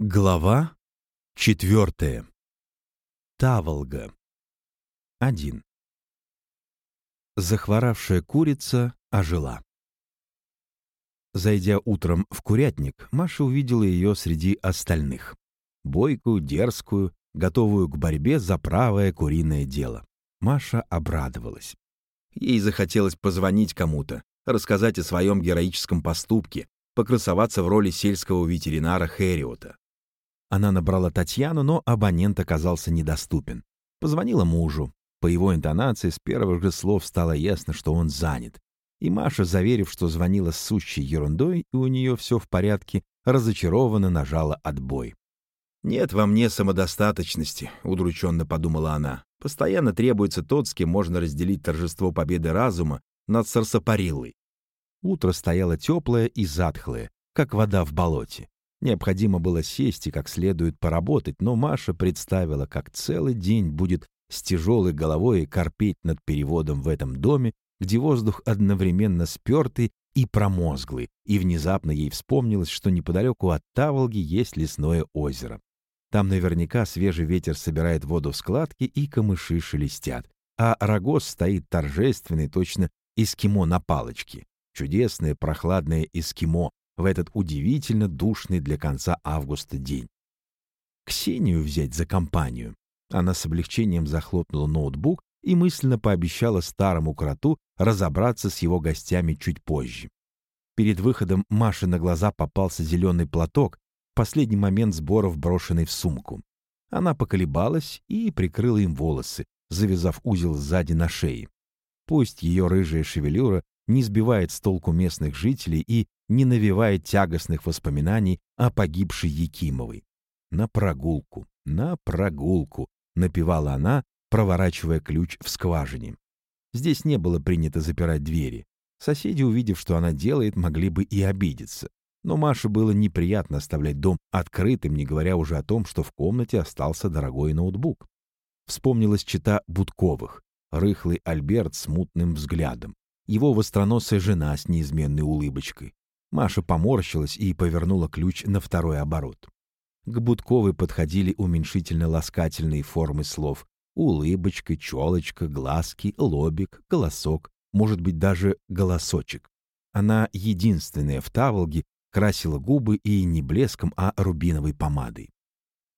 Глава четвертая. Таволга. Один. Захворавшая курица ожила. Зайдя утром в курятник, Маша увидела ее среди остальных. Бойкую, дерзкую, готовую к борьбе за правое куриное дело. Маша обрадовалась. Ей захотелось позвонить кому-то, рассказать о своем героическом поступке, покрасоваться в роли сельского ветеринара Хэриота. Она набрала Татьяну, но абонент оказался недоступен. Позвонила мужу. По его интонации с первых же слов стало ясно, что он занят. И Маша, заверив, что звонила сущей ерундой, и у нее все в порядке, разочарованно нажала отбой. «Нет во мне самодостаточности», — удрученно подумала она. «Постоянно требуется тот, с кем можно разделить торжество победы разума над сарсапариллой». Утро стояло теплое и затхлое, как вода в болоте. Необходимо было сесть и как следует поработать, но Маша представила, как целый день будет с тяжелой головой корпеть над переводом в этом доме, где воздух одновременно спертый и промозглый, и внезапно ей вспомнилось, что неподалеку от Таволги есть лесное озеро. Там наверняка свежий ветер собирает воду в складки, и камыши шелестят, а рогоз стоит торжественный, точно эскимо на палочке. Чудесное прохладное эскимо, в этот удивительно душный для конца августа день. Ксению взять за компанию. Она с облегчением захлопнула ноутбук и мысленно пообещала старому кроту разобраться с его гостями чуть позже. Перед выходом Маше на глаза попался зеленый платок, последний момент сборов брошенный в сумку. Она поколебалась и прикрыла им волосы, завязав узел сзади на шее. Пусть ее рыжая шевелюра не сбивает с толку местных жителей и не навевает тягостных воспоминаний о погибшей Якимовой. «На прогулку, на прогулку», — напевала она, проворачивая ключ в скважине. Здесь не было принято запирать двери. Соседи, увидев, что она делает, могли бы и обидеться. Но Маше было неприятно оставлять дом открытым, не говоря уже о том, что в комнате остался дорогой ноутбук. Вспомнилась чита Будковых, рыхлый Альберт с мутным взглядом, его востроносая жена с неизменной улыбочкой, Маша поморщилась и повернула ключ на второй оборот. К Будковой подходили уменьшительно-ласкательные формы слов улыбочка, челочка, глазки, лобик, голосок, может быть, даже голосочек. Она единственная в Таволге красила губы и не блеском, а рубиновой помадой.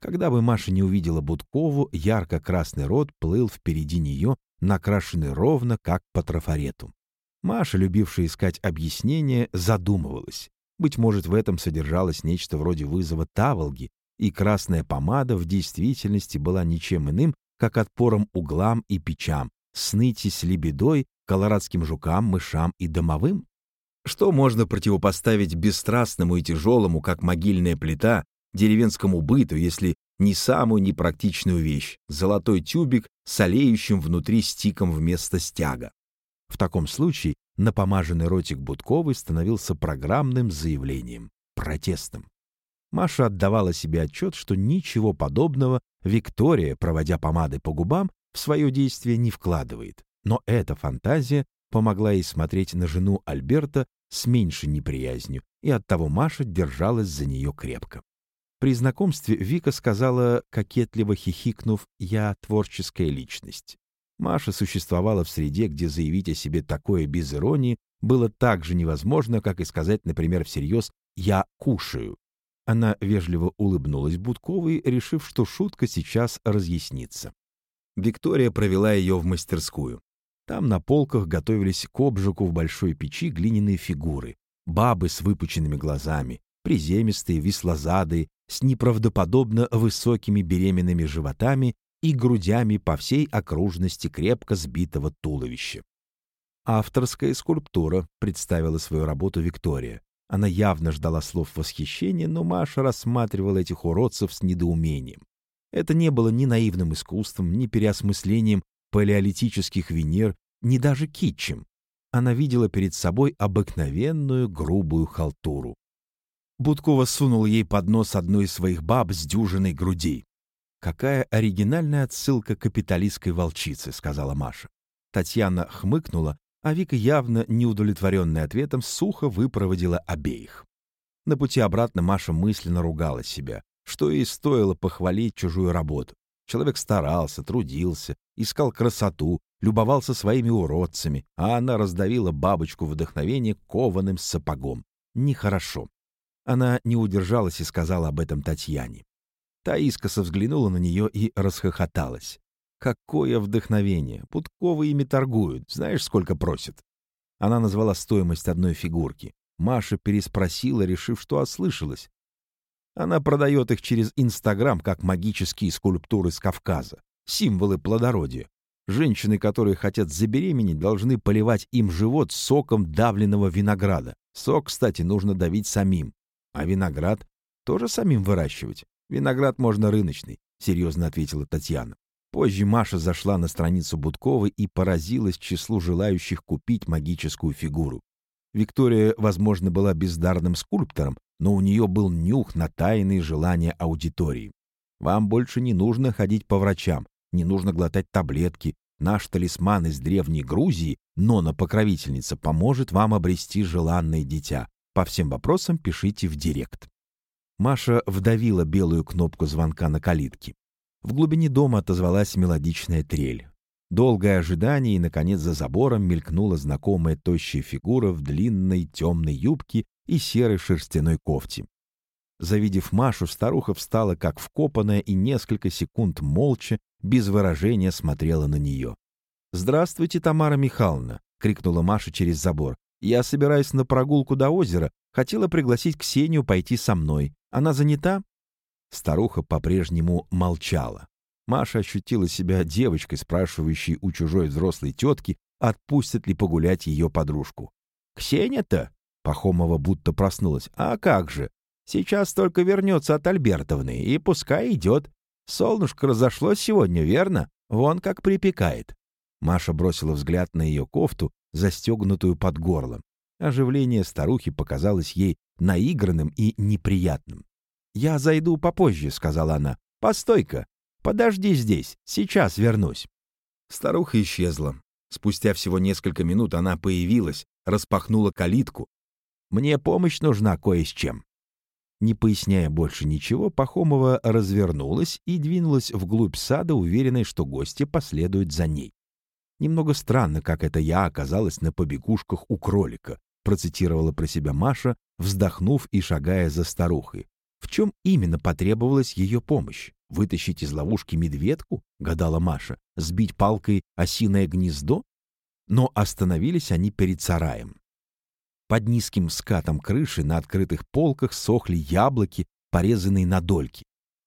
Когда бы Маша не увидела Будкову, ярко-красный рот плыл впереди нее, накрашенный ровно, как по трафарету. Маша, любившая искать объяснения, задумывалась. Быть может, в этом содержалось нечто вроде вызова таволги, и красная помада в действительности была ничем иным, как отпором углам и печам, сныти с лебедой, колорадским жукам, мышам и домовым? Что можно противопоставить бесстрастному и тяжелому, как могильная плита, деревенскому быту, если не самую непрактичную вещь — золотой тюбик с олеющим внутри стиком вместо стяга? В таком случае напомаженный ротик Будковой становился программным заявлением, протестом. Маша отдавала себе отчет, что ничего подобного Виктория, проводя помадой по губам, в свое действие не вкладывает. Но эта фантазия помогла ей смотреть на жену Альберта с меньшей неприязнью, и оттого Маша держалась за нее крепко. При знакомстве Вика сказала, кокетливо хихикнув, «Я творческая личность». Маша существовала в среде, где заявить о себе такое без иронии было так же невозможно, как и сказать, например, всерьез «я кушаю». Она вежливо улыбнулась Будковой, решив, что шутка сейчас разъяснится. Виктория провела ее в мастерскую. Там на полках готовились к обжигу в большой печи глиняные фигуры, бабы с выпученными глазами, приземистые, веслозадые, с неправдоподобно высокими беременными животами и грудями по всей окружности крепко сбитого туловища. Авторская скульптура представила свою работу Виктория. Она явно ждала слов восхищения, но Маша рассматривала этих уродцев с недоумением. Это не было ни наивным искусством, ни переосмыслением палеолитических Венер, ни даже китчем. Она видела перед собой обыкновенную грубую халтуру. Будкова сунул ей под нос одну из своих баб с дюжиной грудей. «Какая оригинальная отсылка капиталистской волчице», — сказала Маша. Татьяна хмыкнула, а Вика, явно неудовлетворенная ответом, сухо выпроводила обеих. На пути обратно Маша мысленно ругала себя. что и стоило похвалить чужую работу. Человек старался, трудился, искал красоту, любовался своими уродцами, а она раздавила бабочку вдохновения кованым сапогом. Нехорошо. Она не удержалась и сказала об этом Татьяне. Та искоса взглянула на нее и расхохоталась. Какое вдохновение! Путковы ими торгуют. Знаешь, сколько просят? Она назвала стоимость одной фигурки. Маша переспросила, решив, что ослышалась. Она продает их через Инстаграм как магические скульптуры с Кавказа, символы плодородия. Женщины, которые хотят забеременеть, должны поливать им живот соком давленного винограда. Сок, кстати, нужно давить самим. А виноград тоже самим выращивать. Виноград можно рыночный, серьезно ответила Татьяна. Позже Маша зашла на страницу Будковой и поразилась числу желающих купить магическую фигуру. Виктория, возможно, была бездарным скульптором, но у нее был нюх на тайные желания аудитории. Вам больше не нужно ходить по врачам, не нужно глотать таблетки. Наш талисман из древней Грузии, Нона-покровительница, поможет вам обрести желанное дитя. По всем вопросам пишите в директ. Маша вдавила белую кнопку звонка на калитке. В глубине дома отозвалась мелодичная трель. Долгое ожидание, и, наконец, за забором мелькнула знакомая тощая фигура в длинной темной юбке и серой шерстяной кофте. Завидев Машу, старуха встала как вкопанная и несколько секунд молча, без выражения смотрела на нее. «Здравствуйте, Тамара Михайловна!» — крикнула Маша через забор. «Я собираюсь на прогулку до озера. Хотела пригласить Ксению пойти со мной. Она занята?» Старуха по-прежнему молчала. Маша ощутила себя девочкой, спрашивающей у чужой взрослой тетки, отпустят ли погулять ее подружку. «Ксения-то?» — Пахомова будто проснулась. «А как же? Сейчас только вернется от Альбертовны, и пускай идет. Солнышко разошлось сегодня, верно? Вон как припекает». Маша бросила взгляд на ее кофту, застегнутую под горлом. Оживление старухи показалось ей наигранным и неприятным. «Я зайду попозже», — сказала она. «Постой-ка, Подожди здесь, сейчас вернусь». Старуха исчезла. Спустя всего несколько минут она появилась, распахнула калитку. «Мне помощь нужна кое с чем». Не поясняя больше ничего, Пахомова развернулась и двинулась вглубь сада, уверенной, что гости последуют за ней. «Немного странно, как это я оказалась на побегушках у кролика», процитировала про себя Маша, вздохнув и шагая за старухой. В чем именно потребовалась ее помощь? Вытащить из ловушки медведку, гадала Маша, сбить палкой осиное гнездо? Но остановились они перед сараем. Под низким скатом крыши на открытых полках сохли яблоки, порезанные на дольки.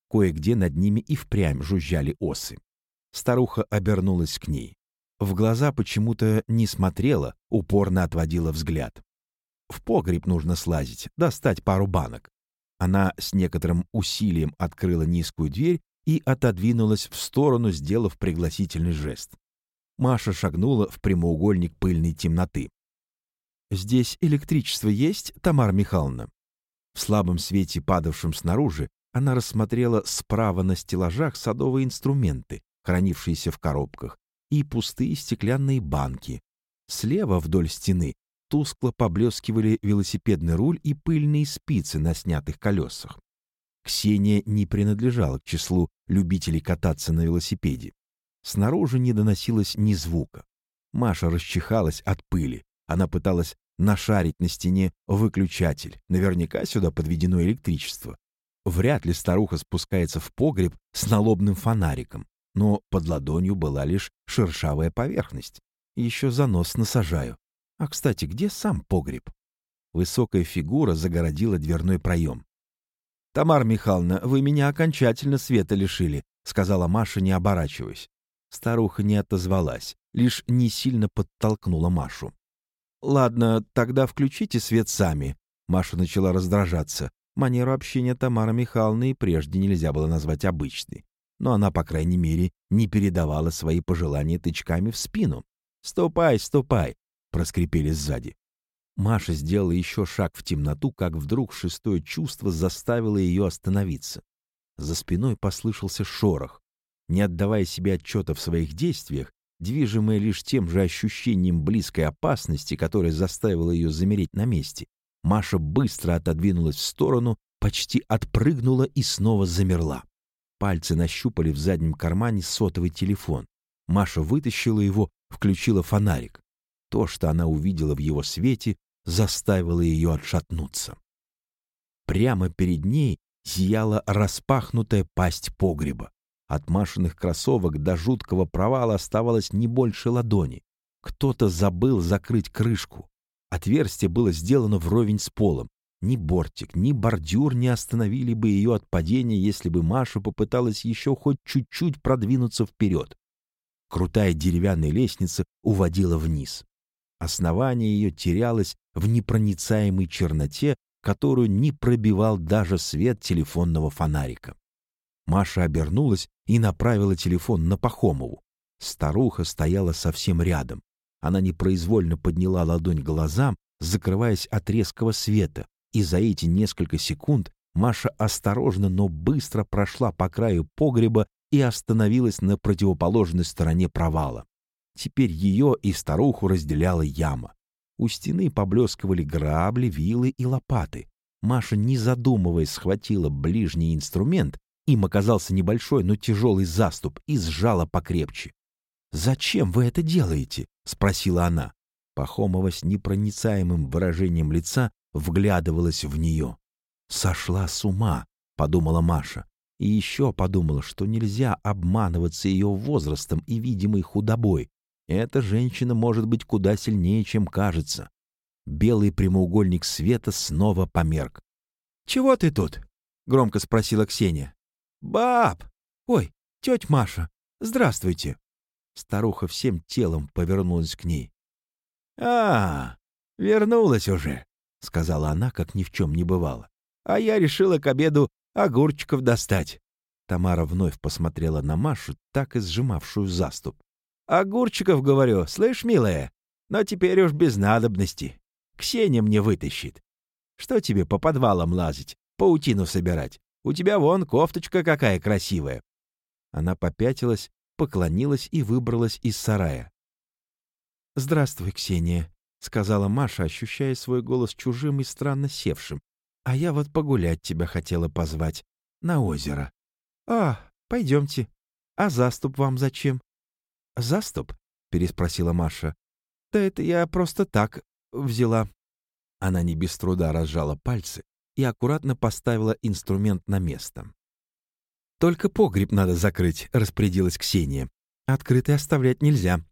Кое-где над ними и впрямь жужжали осы. Старуха обернулась к ней. В глаза почему-то не смотрела, упорно отводила взгляд. В погреб нужно слазить, достать пару банок. Она с некоторым усилием открыла низкую дверь и отодвинулась в сторону, сделав пригласительный жест. Маша шагнула в прямоугольник пыльной темноты. «Здесь электричество есть, Тамара Михайловна?» В слабом свете, падавшем снаружи, она рассмотрела справа на стеллажах садовые инструменты, хранившиеся в коробках, и пустые стеклянные банки. Слева вдоль стены тускло поблескивали велосипедный руль и пыльные спицы на снятых колесах. Ксения не принадлежала к числу любителей кататься на велосипеде. Снаружи не доносилось ни звука. Маша расчихалась от пыли. Она пыталась нашарить на стене выключатель. Наверняка сюда подведено электричество. Вряд ли старуха спускается в погреб с налобным фонариком. Но под ладонью была лишь шершавая поверхность. Еще занос насажаю. А, кстати, где сам погреб? Высокая фигура загородила дверной проем. «Тамара Михайловна, вы меня окончательно света лишили», — сказала Маша, не оборачиваясь. Старуха не отозвалась, лишь не сильно подтолкнула Машу. «Ладно, тогда включите свет сами», — Маша начала раздражаться. Манеру общения Тамары Михайловны и прежде нельзя было назвать обычной. Но она, по крайней мере, не передавала свои пожелания тычками в спину. «Ступай, ступай, проскрипели сзади. Маша сделала еще шаг в темноту, как вдруг шестое чувство заставило ее остановиться. За спиной послышался шорох. Не отдавая себе отчета в своих действиях, движимая лишь тем же ощущением близкой опасности, которое заставило ее замереть на месте, Маша быстро отодвинулась в сторону, почти отпрыгнула и снова замерла. Пальцы нащупали в заднем кармане сотовый телефон. Маша вытащила его, включила фонарик. То, что она увидела в его свете, заставило ее отшатнуться. Прямо перед ней зияла распахнутая пасть погреба. От Машиных кроссовок до жуткого провала оставалось не больше ладони. Кто-то забыл закрыть крышку. Отверстие было сделано вровень с полом. Ни бортик, ни бордюр не остановили бы ее от падения, если бы Маша попыталась еще хоть чуть-чуть продвинуться вперед. Крутая деревянная лестница уводила вниз. Основание ее терялось в непроницаемой черноте, которую не пробивал даже свет телефонного фонарика. Маша обернулась и направила телефон на Пахомову. Старуха стояла совсем рядом. Она непроизвольно подняла ладонь глазам, закрываясь от резкого света, и за эти несколько секунд Маша осторожно, но быстро прошла по краю погреба и остановилась на противоположной стороне провала. Теперь ее и старуху разделяла яма. У стены поблескивали грабли, вилы и лопаты. Маша, не задумываясь, схватила ближний инструмент, им оказался небольшой, но тяжелый заступ, и сжала покрепче. «Зачем вы это делаете?» — спросила она. Пахомова с непроницаемым выражением лица вглядывалась в нее. «Сошла с ума», — подумала Маша. И еще подумала, что нельзя обманываться ее возрастом и видимой худобой. Эта женщина может быть куда сильнее, чем кажется. Белый прямоугольник света снова померк. «Чего ты тут?» — громко спросила Ксения. «Баб! Ой, тетя Маша, здравствуйте!» Старуха всем телом повернулась к ней. «А, вернулась уже», — сказала она, как ни в чем не бывало. «А я решила к обеду огурчиков достать». Тамара вновь посмотрела на Машу, так и сжимавшую заступ. «Огурчиков, говорю, слышь, милая, но теперь уж без надобности. Ксения мне вытащит. Что тебе по подвалам лазить, паутину собирать? У тебя вон кофточка какая красивая». Она попятилась, поклонилась и выбралась из сарая. «Здравствуй, Ксения», — сказала Маша, ощущая свой голос чужим и странно севшим. «А я вот погулять тебя хотела позвать. На озеро». «А, пойдемте. А заступ вам зачем?» «Заступ?» — переспросила Маша. «Да это я просто так взяла». Она не без труда разжала пальцы и аккуратно поставила инструмент на место. «Только погреб надо закрыть», — распорядилась Ксения. «Открытый оставлять нельзя».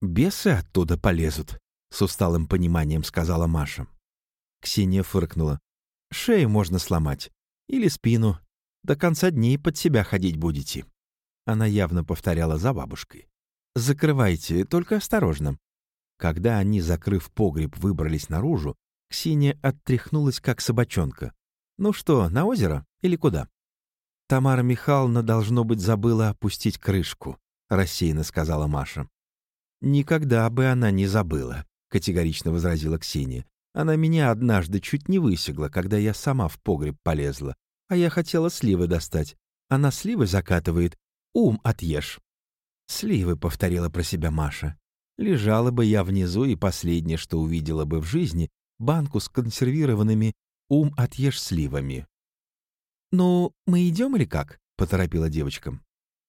«Бесы оттуда полезут», — с усталым пониманием сказала Маша. Ксения фыркнула. «Шею можно сломать. Или спину. До конца дней под себя ходить будете». Она явно повторяла за бабушкой. «Закрывайте, только осторожно». Когда они, закрыв погреб, выбрались наружу, Ксения оттряхнулась, как собачонка. «Ну что, на озеро или куда?» «Тамара Михайловна, должно быть, забыла опустить крышку», — рассеянно сказала Маша. «Никогда бы она не забыла», — категорично возразила Ксения. «Она меня однажды чуть не высекла, когда я сама в погреб полезла, а я хотела сливы достать. Она сливы закатывает. Ум отъешь». «Сливы», — повторила про себя Маша. «Лежала бы я внизу, и последнее, что увидела бы в жизни, банку с консервированными «Ум отъешь сливами». «Ну, мы идем или как?» — поторопила девочка.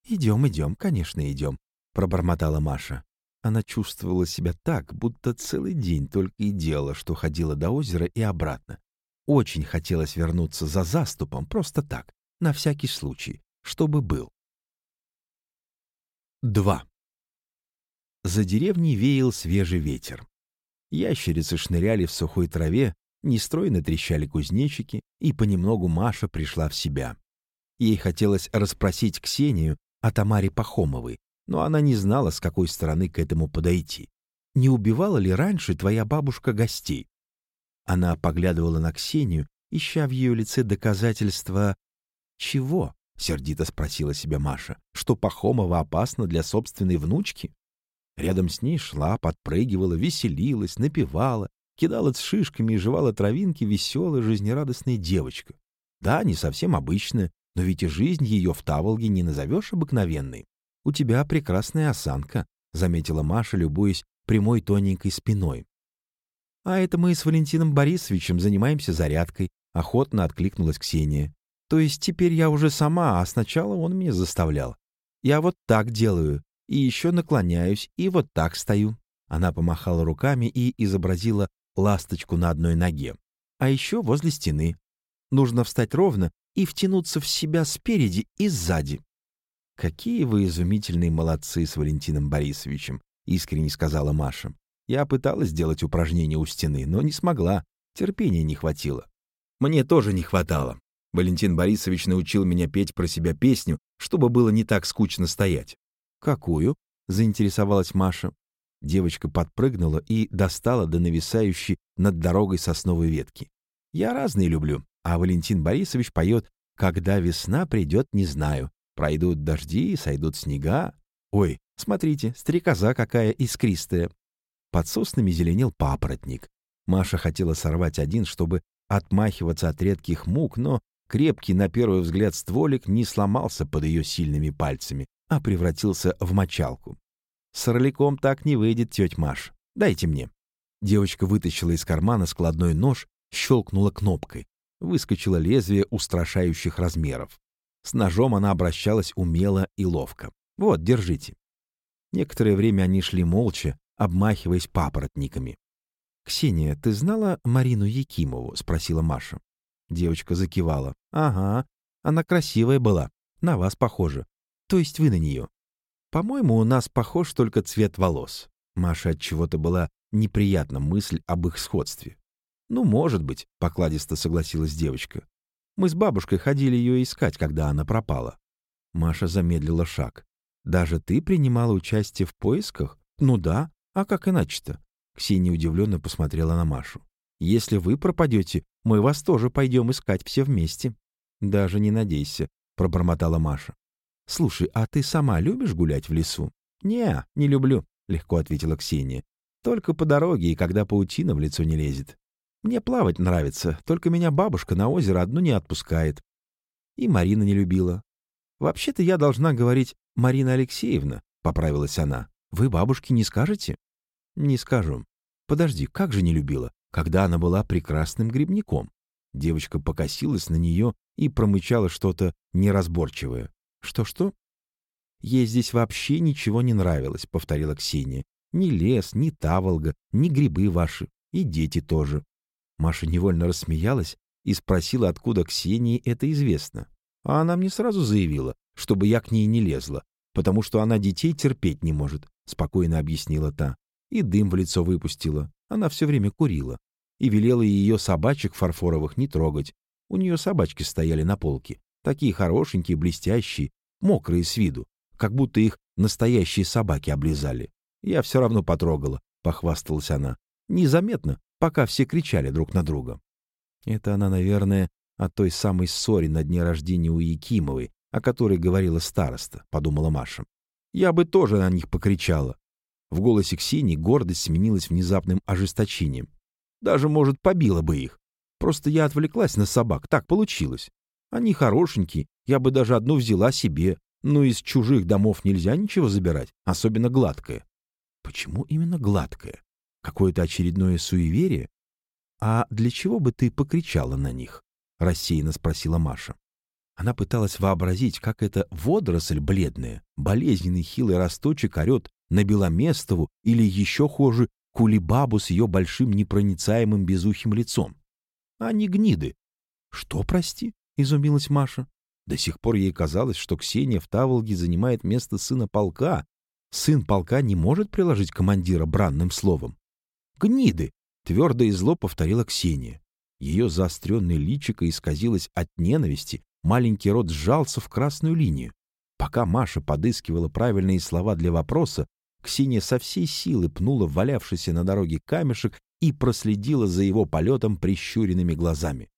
«Идем, идем, конечно, идем», — пробормотала Маша. Она чувствовала себя так, будто целый день только и делала, что ходила до озера и обратно. Очень хотелось вернуться за заступом, просто так, на всякий случай, чтобы был. 2. За деревней веял свежий ветер. Ящерицы шныряли в сухой траве, нестройно трещали кузнечики, и понемногу Маша пришла в себя. Ей хотелось расспросить Ксению о Тамаре Пахомовой, но она не знала, с какой стороны к этому подойти. Не убивала ли раньше твоя бабушка гостей? Она поглядывала на Ксению, ища в ее лице доказательства... «Чего?» — сердито спросила себя Маша. «Что Пахомова опасна для собственной внучки?» Рядом с ней шла, подпрыгивала, веселилась, напевала, кидала с шишками и жевала травинки веселая, жизнерадостная девочка. Да, не совсем обычная, но ведь и жизнь ее в Таволге не назовешь обыкновенной. «У тебя прекрасная осанка», — заметила Маша, любуясь прямой тоненькой спиной. «А это мы с Валентином Борисовичем занимаемся зарядкой», — охотно откликнулась Ксения. «То есть теперь я уже сама, а сначала он меня заставлял. Я вот так делаю, и еще наклоняюсь, и вот так стою». Она помахала руками и изобразила ласточку на одной ноге. «А еще возле стены. Нужно встать ровно и втянуться в себя спереди и сзади». «Какие вы изумительные молодцы с Валентином Борисовичем», — искренне сказала Маша. «Я пыталась сделать упражнение у стены, но не смогла. Терпения не хватило». «Мне тоже не хватало. Валентин Борисович научил меня петь про себя песню, чтобы было не так скучно стоять. «Какую?» — заинтересовалась Маша. Девочка подпрыгнула и достала до нависающей над дорогой сосновой ветки. «Я разные люблю, а Валентин Борисович поет «Когда весна придет, не знаю. Пройдут дожди, сойдут снега. Ой, смотрите, стрекоза какая искристая». Под соснами зеленел папоротник. Маша хотела сорвать один, чтобы отмахиваться от редких мук, но крепкий на первый взгляд стволик не сломался под ее сильными пальцами, а превратился в мочалку. «С орликом так не выйдет, тетя Маш. Дайте мне». Девочка вытащила из кармана складной нож, щелкнула кнопкой. Выскочило лезвие устрашающих размеров. С ножом она обращалась умело и ловко. «Вот, держите». Некоторое время они шли молча, обмахиваясь папоротниками. «Ксения, ты знала Марину Якимову?» — спросила Маша. Девочка закивала. «Ага, она красивая была, на вас похожа. То есть вы на нее. По-моему, у нас похож только цвет волос. Маша от чего-то была неприятна мысль об их сходстве. Ну, может быть, покладисто согласилась девочка. Мы с бабушкой ходили ее искать, когда она пропала. Маша замедлила шаг. Даже ты принимала участие в поисках? Ну да, а как иначе-то? Ксения удивленно посмотрела на Машу. Если вы пропадете, мы вас тоже пойдем искать все вместе. Даже не надейся, пробормотала Маша. «Слушай, а ты сама любишь гулять в лесу?» «Не, не люблю», — легко ответила Ксения. «Только по дороге и когда паутина в лицо не лезет. Мне плавать нравится, только меня бабушка на озеро одну не отпускает. И Марина не любила. Вообще-то я должна говорить «Марина Алексеевна», — поправилась она. «Вы бабушке не скажете?» «Не скажу. Подожди, как же не любила, когда она была прекрасным грибником?» Девочка покосилась на нее и промычала что-то неразборчивое. «Что-что?» «Ей здесь вообще ничего не нравилось», — повторила Ксения. «Ни лес, ни таволга, ни грибы ваши. И дети тоже». Маша невольно рассмеялась и спросила, откуда Ксении это известно. А она мне сразу заявила, чтобы я к ней не лезла, потому что она детей терпеть не может, — спокойно объяснила та. И дым в лицо выпустила. Она все время курила. И велела ее собачек фарфоровых не трогать. У нее собачки стояли на полке. Такие хорошенькие, блестящие, мокрые с виду, как будто их настоящие собаки облизали. Я все равно потрогала, — похвасталась она. Незаметно, пока все кричали друг на друга. Это она, наверное, о той самой ссоре на дне рождения у Якимовой, о которой говорила староста, — подумала Маша. Я бы тоже на них покричала. В голосе Ксении гордость сменилась внезапным ожесточением. Даже, может, побила бы их. Просто я отвлеклась на собак, так получилось. Они хорошенькие, я бы даже одну взяла себе. Но из чужих домов нельзя ничего забирать, особенно гладкое. Почему именно гладкое? Какое-то очередное суеверие? А для чего бы ты покричала на них? Рассеянно спросила Маша. Она пыталась вообразить, как эта водоросль бледная, болезненный хилый росточек орет на Беломестову или еще хуже Кулибабу с ее большим непроницаемым безухим лицом. Они гниды. Что, прости? — изумилась Маша. До сих пор ей казалось, что Ксения в Таволге занимает место сына полка. Сын полка не может приложить командира бранным словом. «Гниды!» — твердо и зло повторила Ксения. Ее заостренное личико исказилось от ненависти, маленький рот сжался в красную линию. Пока Маша подыскивала правильные слова для вопроса, Ксения со всей силы пнула валявшийся на дороге камешек и проследила за его полетом прищуренными глазами.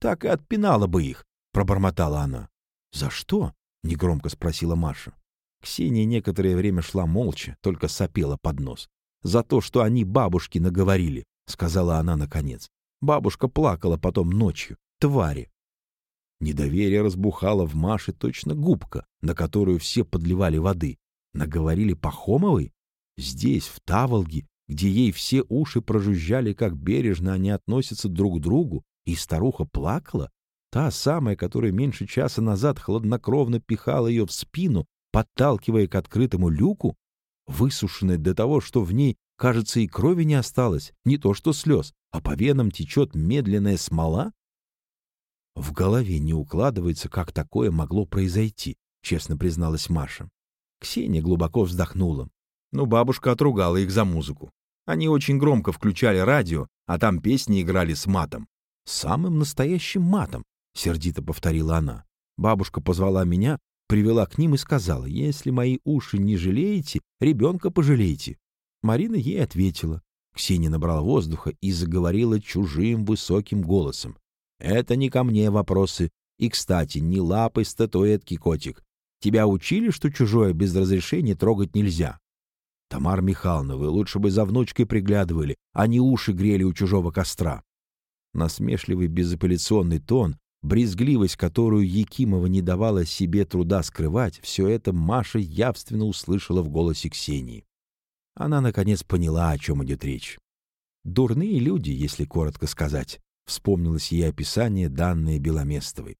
Так и отпинала бы их, — пробормотала она. «За что?» — негромко спросила Маша. Ксения некоторое время шла молча, только сопела под нос. «За то, что они бабушки наговорили», — сказала она наконец. Бабушка плакала потом ночью. Твари. Недоверие разбухало в Маше точно губка, на которую все подливали воды. Наговорили Пахомовой? Здесь, в Таволге, где ей все уши прожужжали, как бережно они относятся друг к другу, И старуха плакала? Та самая, которая меньше часа назад хладнокровно пихала ее в спину, подталкивая к открытому люку? Высушенная до того, что в ней, кажется, и крови не осталось, не то что слез, а по венам течет медленная смола? В голове не укладывается, как такое могло произойти, честно призналась Маша. Ксения глубоко вздохнула. Ну, бабушка отругала их за музыку. Они очень громко включали радио, а там песни играли с матом. Самым настоящим матом, сердито повторила она. Бабушка позвала меня, привела к ним и сказала, если мои уши не жалеете, ребенка пожалейте. Марина ей ответила. Ксения набрала воздуха и заговорила чужим высоким голосом. «Это не ко мне вопросы. И, кстати, не лапой статуэтки, котик. Тебя учили, что чужое без разрешения трогать нельзя? Тамар Михайловна, вы лучше бы за внучкой приглядывали, а не уши грели у чужого костра. Насмешливый безапелляционный тон, брезгливость, которую Якимова не давала себе труда скрывать, все это Маша явственно услышала в голосе Ксении. Она, наконец, поняла, о чем идет речь. «Дурные люди, если коротко сказать», — вспомнилось ей описание, данное Беломестовой.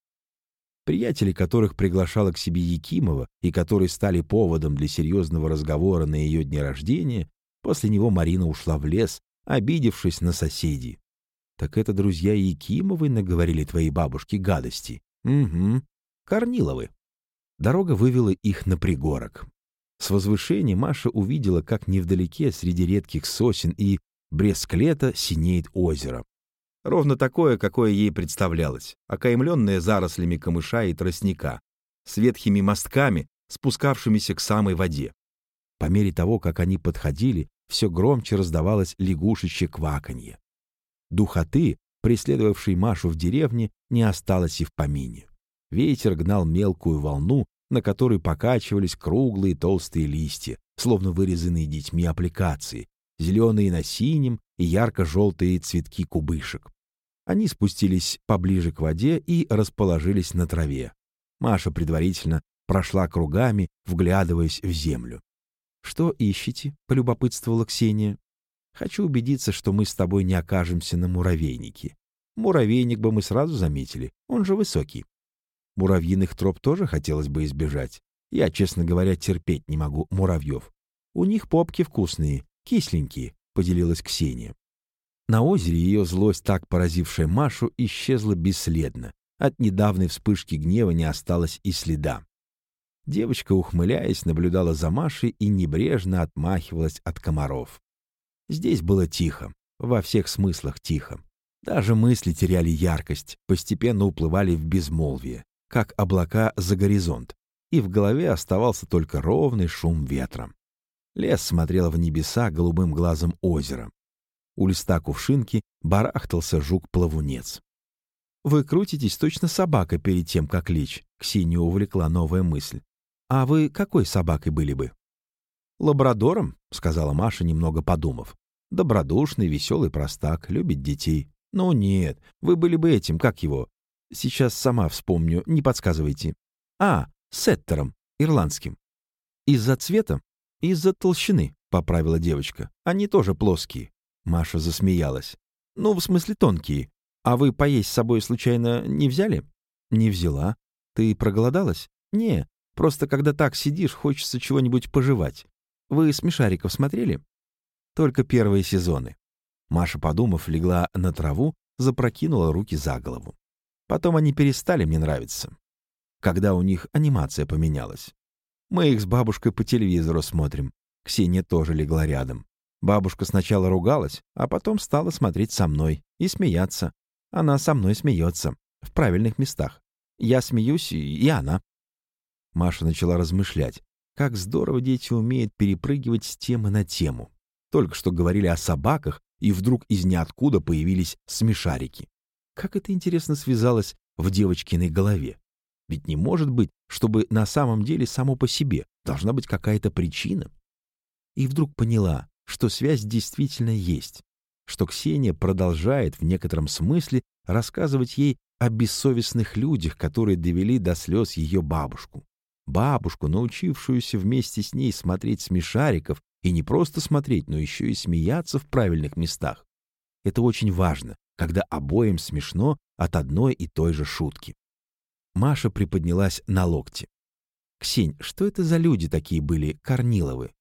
Приятели, которых приглашала к себе Якимова и которые стали поводом для серьезного разговора на ее дне рождения, после него Марина ушла в лес, обидевшись на соседей. «Так это друзья Якимовы наговорили твоей бабушке гадости?» «Угу. Корниловы». Дорога вывела их на пригорок. С возвышения Маша увидела, как невдалеке, среди редких сосен и бресклета, синеет озеро. Ровно такое, какое ей представлялось, окаймленное зарослями камыша и тростника, с ветхими мостками, спускавшимися к самой воде. По мере того, как они подходили, все громче раздавалось лягушечье кваканье. Духоты, преследовавшей Машу в деревне, не осталось и в помине. Ветер гнал мелкую волну, на которой покачивались круглые толстые листья, словно вырезанные детьми аппликации, зеленые на синем и ярко-желтые цветки кубышек. Они спустились поближе к воде и расположились на траве. Маша предварительно прошла кругами, вглядываясь в землю. «Что ищете?» — полюбопытствовала Ксения. «Хочу убедиться, что мы с тобой не окажемся на муравейнике. Муравейник бы мы сразу заметили, он же высокий. Муравьиных троп тоже хотелось бы избежать. Я, честно говоря, терпеть не могу муравьев. У них попки вкусные, кисленькие», — поделилась Ксения. На озере ее злость, так поразившая Машу, исчезла бесследно. От недавней вспышки гнева не осталось и следа. Девочка, ухмыляясь, наблюдала за Машей и небрежно отмахивалась от комаров. Здесь было тихо, во всех смыслах тихо. Даже мысли теряли яркость, постепенно уплывали в безмолвие, как облака за горизонт, и в голове оставался только ровный шум ветра. Лес смотрел в небеса голубым глазом озера. У листа кувшинки барахтался жук-плавунец. «Вы крутитесь точно собака перед тем, как лечь», — Ксению увлекла новая мысль. «А вы какой собакой были бы?» «Лабрадором», — сказала Маша, немного подумав. «Добродушный, веселый простак, любит детей. Ну нет, вы были бы этим, как его? Сейчас сама вспомню, не подсказывайте. А, сеттером, ирландским. Из-за цвета? Из-за толщины, поправила девочка. Они тоже плоские. Маша засмеялась. «Ну, в смысле тонкие. А вы поесть с собой случайно не взяли?» «Не взяла. Ты проголодалась?» «Не, просто когда так сидишь, хочется чего-нибудь пожевать. Вы «Смешариков» смотрели?» «Только первые сезоны». Маша, подумав, легла на траву, запрокинула руки за голову. Потом они перестали мне нравиться. Когда у них анимация поменялась. Мы их с бабушкой по телевизору смотрим. Ксения тоже легла рядом. Бабушка сначала ругалась, а потом стала смотреть со мной и смеяться. Она со мной смеется. В правильных местах. Я смеюсь, и она. Маша начала размышлять. Как здорово дети умеют перепрыгивать с темы на тему. Только что говорили о собаках, и вдруг из ниоткуда появились смешарики. Как это интересно связалось в девочкиной голове? Ведь не может быть, чтобы на самом деле само по себе должна быть какая-то причина. И вдруг поняла, что связь действительно есть, что Ксения продолжает в некотором смысле рассказывать ей о бессовестных людях, которые довели до слез ее бабушку. Бабушку, научившуюся вместе с ней смотреть смешариков, и не просто смотреть, но еще и смеяться в правильных местах. Это очень важно, когда обоим смешно от одной и той же шутки. Маша приподнялась на локте. «Ксень, что это за люди такие были, Корниловы?»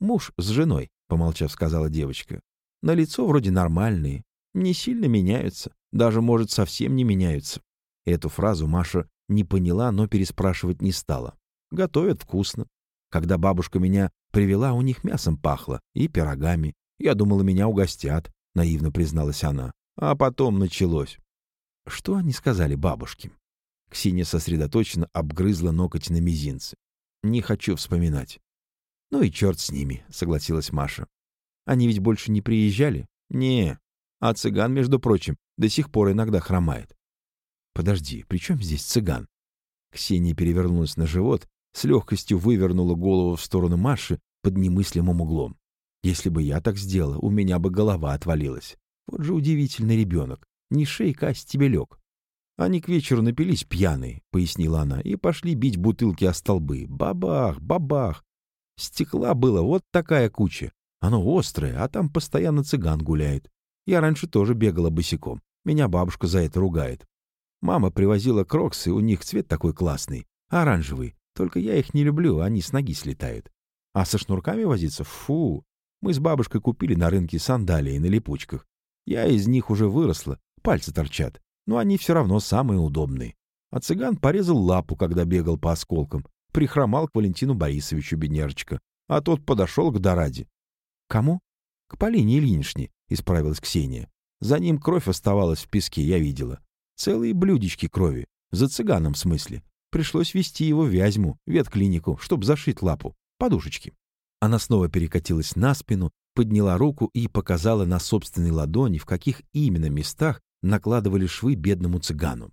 «Муж с женой», — помолчав, сказала девочка. «На лицо вроде нормальные, не сильно меняются, даже, может, совсем не меняются». Эту фразу Маша не поняла, но переспрашивать не стала. Готовят вкусно. Когда бабушка меня привела, у них мясом пахло и пирогами. Я думала, меня угостят, наивно призналась она. А потом началось. Что они сказали бабушке? Ксения сосредоточенно обгрызла ноготь на мизинце. «Не хочу вспоминать». «Ну и черт с ними», — согласилась Маша. «Они ведь больше не приезжали?» «Не. А цыган, между прочим, до сих пор иногда хромает». «Подожди, при чем здесь цыган?» Ксения перевернулась на живот, с легкостью вывернула голову в сторону Маши под немыслимым углом. «Если бы я так сделала, у меня бы голова отвалилась. Вот же удивительный ребенок. Не шейка, а стебелек. Они к вечеру напились пьяные, — пояснила она, — и пошли бить бутылки о столбы. Бабах, бабах. Стекла было вот такая куча. Оно острое, а там постоянно цыган гуляет. Я раньше тоже бегала босиком. Меня бабушка за это ругает. Мама привозила кроксы, у них цвет такой классный, оранжевый. Только я их не люблю, они с ноги слетают. А со шнурками возиться? Фу! Мы с бабушкой купили на рынке сандалии на липучках. Я из них уже выросла, пальцы торчат но они все равно самые удобные. А цыган порезал лапу, когда бегал по осколкам, прихромал к Валентину Борисовичу беднярочка, а тот подошел к Дораде. «Кому?» «К Полине Ильиничне», — исправилась Ксения. «За ним кровь оставалась в песке, я видела. Целые блюдечки крови. За цыганом в смысле. Пришлось вести его в Вязьму, ветклинику, чтобы зашить лапу. Подушечки». Она снова перекатилась на спину, подняла руку и показала на собственной ладони, в каких именно местах накладывали швы бедному цыгану.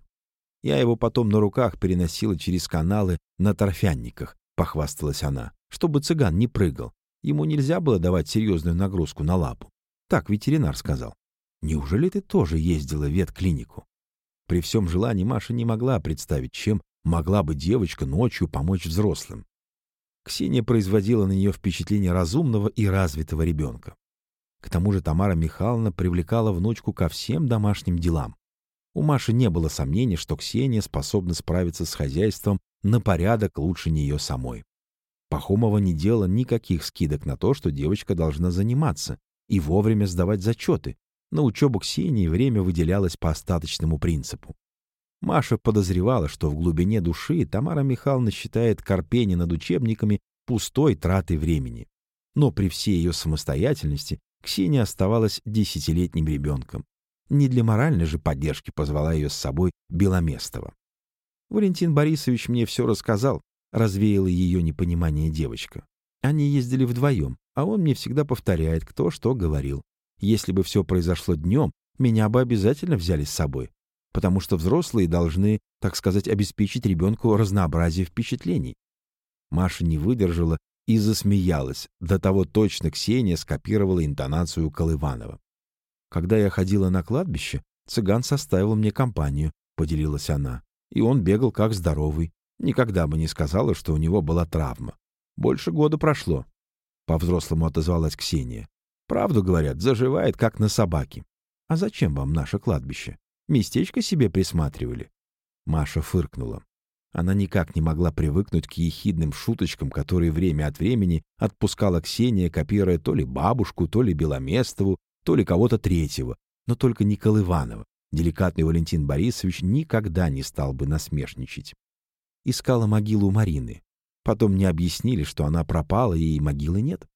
Я его потом на руках переносила через каналы на торфянниках, похвасталась она, чтобы цыган не прыгал. Ему нельзя было давать серьезную нагрузку на лапу. Так ветеринар сказал. Неужели ты тоже ездила в ветклинику? При всем желании Маша не могла представить, чем могла бы девочка ночью помочь взрослым. Ксения производила на нее впечатление разумного и развитого ребенка. К тому же Тамара Михайловна привлекала внучку ко всем домашним делам. У Маши не было сомнений, что Ксения способна справиться с хозяйством на порядок лучше нее самой. Пахомова не делала никаких скидок на то, что девочка должна заниматься и вовремя сдавать зачеты. На учебу Ксении время выделялось по остаточному принципу. Маша подозревала, что в глубине души Тамара Михайловна считает корпение над учебниками пустой тратой времени. Но при всей ее самостоятельности Ксения оставалась десятилетним ребенком. Не для моральной же поддержки позвала ее с собой Беломестова. Валентин Борисович мне все рассказал, развеяла ее непонимание девочка. Они ездили вдвоем, а он мне всегда повторяет, кто что говорил. Если бы все произошло днем, меня бы обязательно взяли с собой, потому что взрослые должны, так сказать, обеспечить ребенку разнообразие впечатлений. Маша не выдержала и засмеялась. До того точно Ксения скопировала интонацию Колыванова. «Когда я ходила на кладбище, цыган составил мне компанию», — поделилась она. «И он бегал как здоровый. Никогда бы не сказала, что у него была травма. Больше года прошло». По-взрослому отозвалась Ксения. «Правду говорят, заживает, как на собаке. А зачем вам наше кладбище? Местечко себе присматривали?» Маша фыркнула. Она никак не могла привыкнуть к ехидным шуточкам, которые время от времени отпускала Ксения, копируя то ли бабушку, то ли Беломестову, то ли кого-то третьего, но только не Колыванова. Деликатный Валентин Борисович никогда не стал бы насмешничать. Искала могилу Марины. Потом мне объяснили, что она пропала, и могилы нет.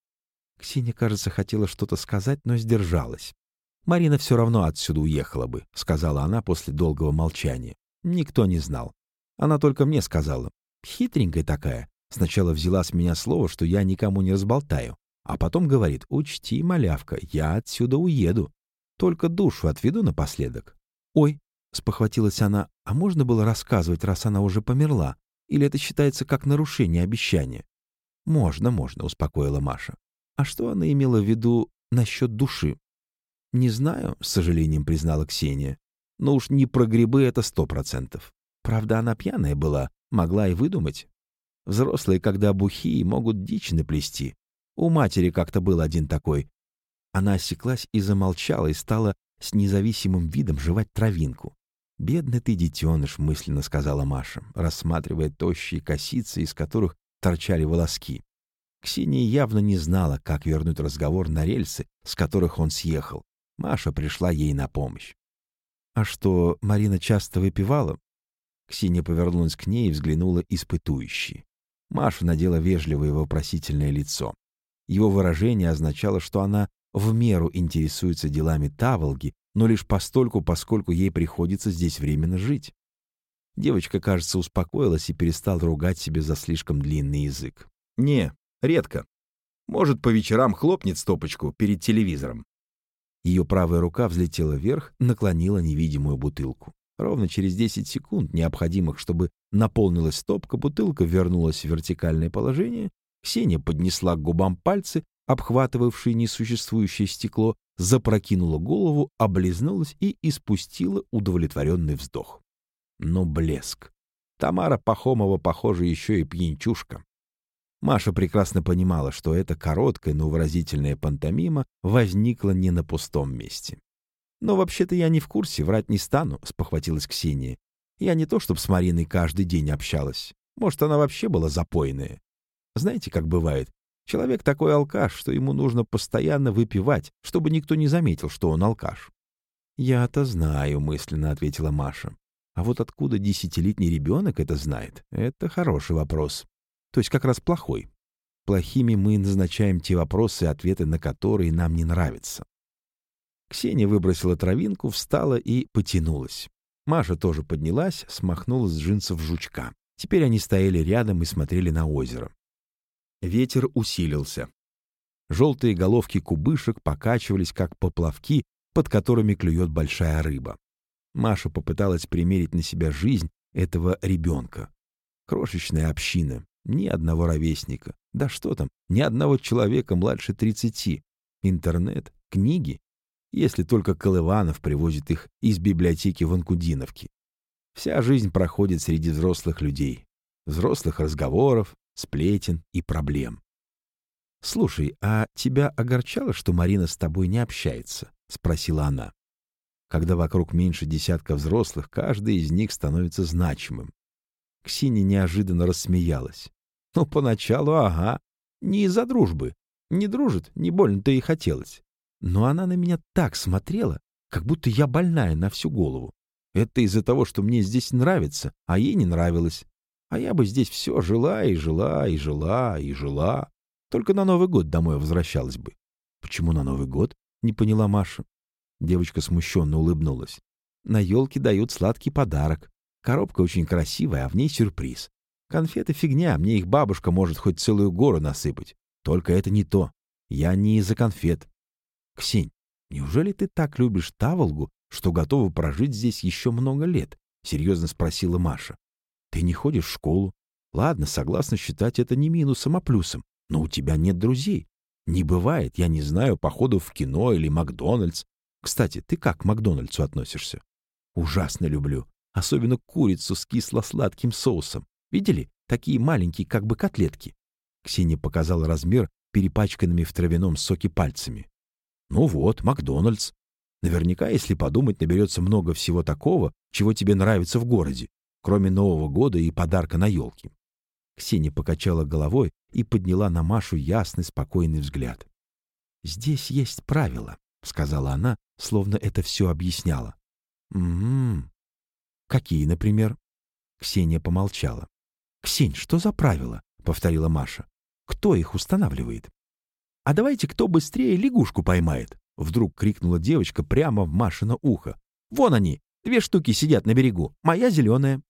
Ксения, кажется, хотела что-то сказать, но сдержалась. «Марина все равно отсюда уехала бы», — сказала она после долгого молчания. Никто не знал. Она только мне сказала. Хитренькая такая. Сначала взяла с меня слово, что я никому не разболтаю. А потом говорит, учти, малявка, я отсюда уеду. Только душу отведу напоследок. Ой, спохватилась она, а можно было рассказывать, раз она уже померла? Или это считается как нарушение обещания? Можно, можно, успокоила Маша. А что она имела в виду насчет души? Не знаю, с сожалением признала Ксения. Но уж не про грибы это сто процентов. Правда, она пьяная была, могла и выдумать. Взрослые, когда бухие, могут дичь наплести. У матери как-то был один такой. Она осеклась и замолчала, и стало с независимым видом жевать травинку. «Бедный ты, детеныш», — мысленно сказала Маша, рассматривая тощие косицы, из которых торчали волоски. Ксения явно не знала, как вернуть разговор на рельсы, с которых он съехал. Маша пришла ей на помощь. «А что, Марина часто выпивала?» Ксения повернулась к ней и взглянула испытующе. Маша надела вежливое вопросительное лицо. Его выражение означало, что она в меру интересуется делами Таволги, но лишь постольку, поскольку ей приходится здесь временно жить. Девочка, кажется, успокоилась и перестала ругать себя за слишком длинный язык. «Не, редко. Может, по вечерам хлопнет стопочку перед телевизором». Ее правая рука взлетела вверх, наклонила невидимую бутылку. Ровно через 10 секунд, необходимых, чтобы наполнилась стопка, бутылка вернулась в вертикальное положение, Ксения поднесла к губам пальцы, обхватывавшие несуществующее стекло, запрокинула голову, облизнулась и испустила удовлетворенный вздох. Но блеск. Тамара Пахомова, похоже, еще и пьянчушка. Маша прекрасно понимала, что эта короткая, но выразительная пантомима возникла не на пустом месте. «Но вообще-то я не в курсе, врать не стану», — спохватилась Ксения. «Я не то, чтобы с Мариной каждый день общалась. Может, она вообще была запойная. Знаете, как бывает? Человек такой алкаш, что ему нужно постоянно выпивать, чтобы никто не заметил, что он алкаш». «Я-то знаю», — мысленно ответила Маша. «А вот откуда десятилетний ребенок это знает? Это хороший вопрос. То есть как раз плохой. Плохими мы назначаем те вопросы, ответы на которые нам не нравятся. Ксения выбросила травинку, встала и потянулась. Маша тоже поднялась, смахнула с джинсов жучка. Теперь они стояли рядом и смотрели на озеро. Ветер усилился. Желтые головки кубышек покачивались, как поплавки, под которыми клюет большая рыба. Маша попыталась примерить на себя жизнь этого ребенка. Крошечная община, ни одного ровесника. Да что там, ни одного человека младше тридцати. Интернет, книги если только Колыванов привозит их из библиотеки в Анкудиновке. Вся жизнь проходит среди взрослых людей. Взрослых разговоров, сплетен и проблем. «Слушай, а тебя огорчало, что Марина с тобой не общается?» — спросила она. Когда вокруг меньше десятка взрослых, каждый из них становится значимым. Ксения неожиданно рассмеялась. «Ну, поначалу, ага. Не из-за дружбы. Не дружит, не больно-то и хотелось. Но она на меня так смотрела, как будто я больная на всю голову. Это из-за того, что мне здесь нравится, а ей не нравилось. А я бы здесь все жила и жила, и жила, и жила. Только на Новый год домой возвращалась бы. Почему на Новый год? Не поняла Маша. Девочка смущенно улыбнулась. На елке дают сладкий подарок. Коробка очень красивая, а в ней сюрприз. Конфеты фигня, мне их бабушка может хоть целую гору насыпать. Только это не то. Я не из-за конфет. «Ксень, неужели ты так любишь Таволгу, что готова прожить здесь еще много лет?» — серьезно спросила Маша. «Ты не ходишь в школу. Ладно, согласна считать это не минусом, а плюсом. Но у тебя нет друзей. Не бывает, я не знаю, походов в кино или Макдональдс. Кстати, ты как к Макдональдсу относишься?» «Ужасно люблю. Особенно курицу с кисло-сладким соусом. Видели? Такие маленькие, как бы котлетки». Ксения показала размер перепачканными в травяном соке пальцами. Ну вот, Макдональдс. Наверняка, если подумать, наберется много всего такого, чего тебе нравится в городе, кроме Нового года и подарка на елке. Ксения покачала головой и подняла на Машу ясный, спокойный взгляд. «Здесь есть правила», — сказала она, словно это все объясняла. «Угу. Какие, например?» Ксения помолчала. «Ксень, что за правила?» — повторила Маша. «Кто их устанавливает?» «А давайте кто быстрее лягушку поймает!» Вдруг крикнула девочка прямо в Машино ухо. «Вон они! Две штуки сидят на берегу. Моя зеленая!»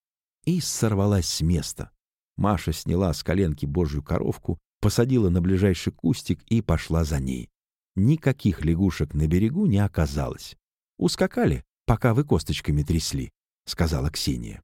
И сорвалась с места. Маша сняла с коленки божью коровку, посадила на ближайший кустик и пошла за ней. Никаких лягушек на берегу не оказалось. «Ускакали, пока вы косточками трясли», — сказала Ксения.